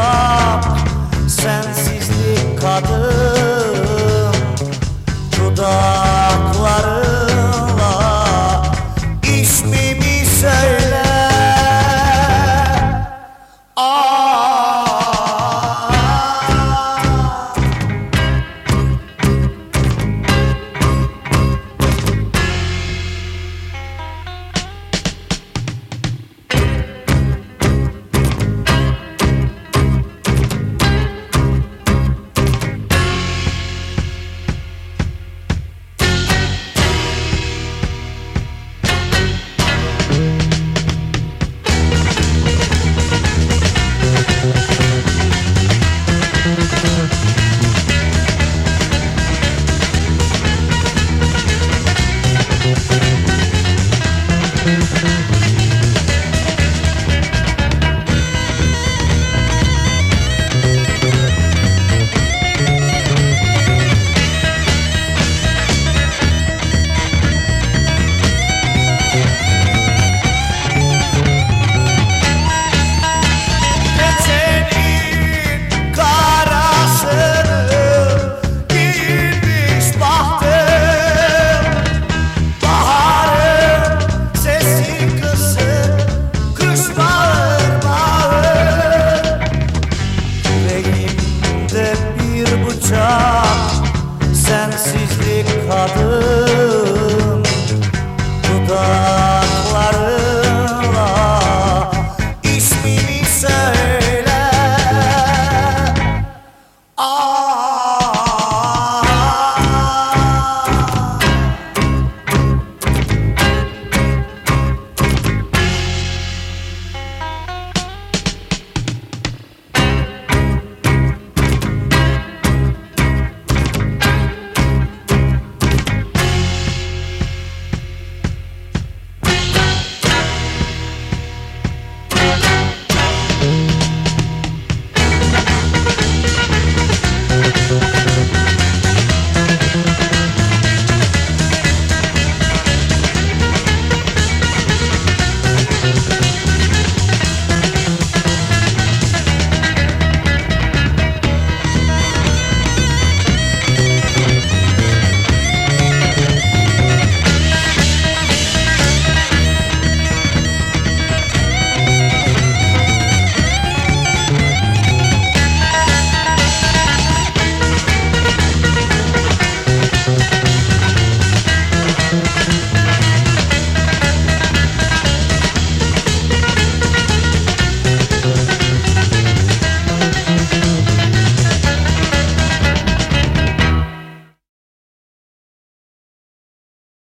azap Sensizlik kadın. uçak Sensizlik kadın